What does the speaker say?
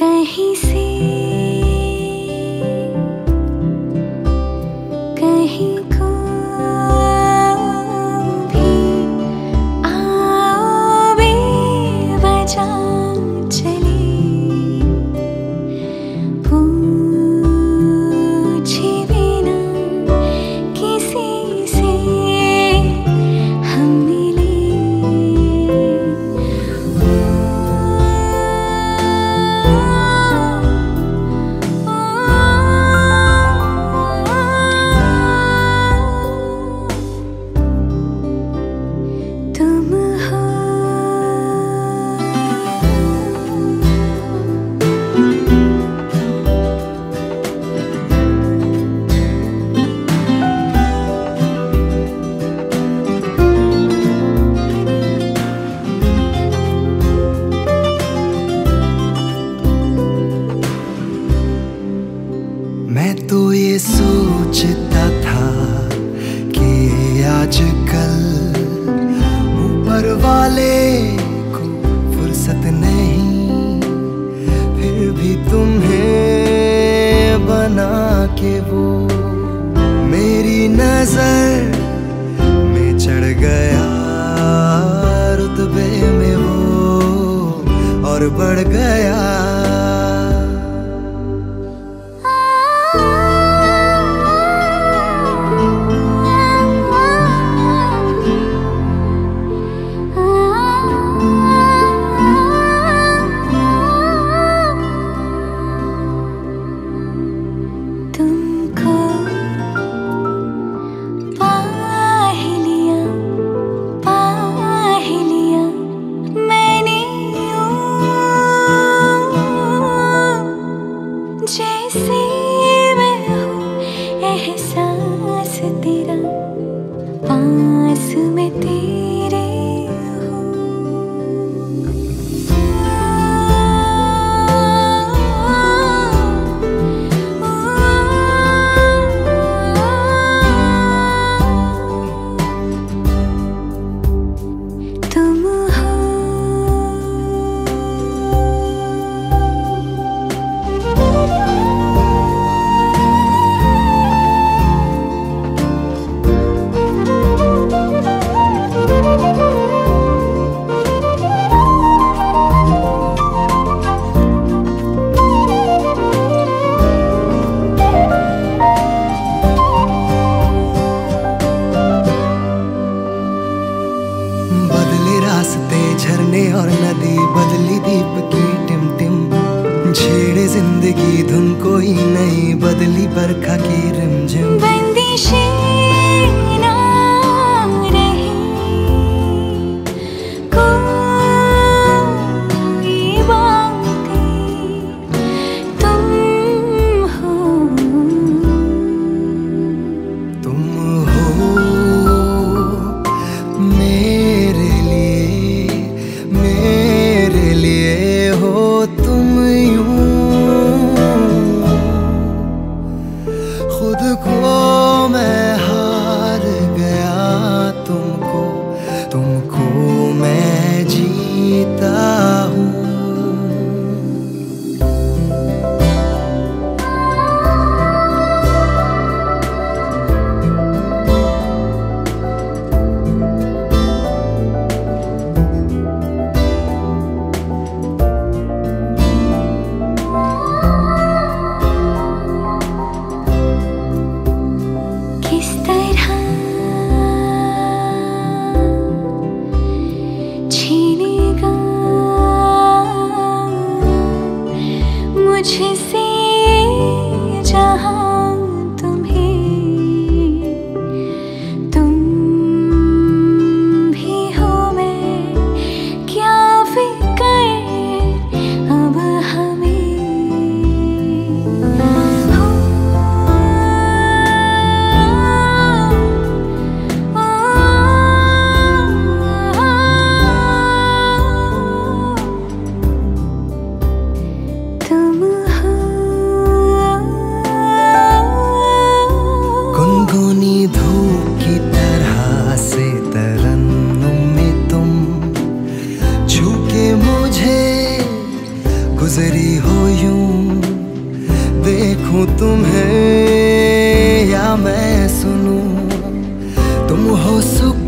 कहीं से सर में चढ़ गया। रुतबे में वो और बढ़ गया। see खुद को मैं हार गया तुमको तुमको मैं जीता Tr गुजरी हो यूँ। देखूँ तुम्हें या मैं सुनूं। तुम हो सुख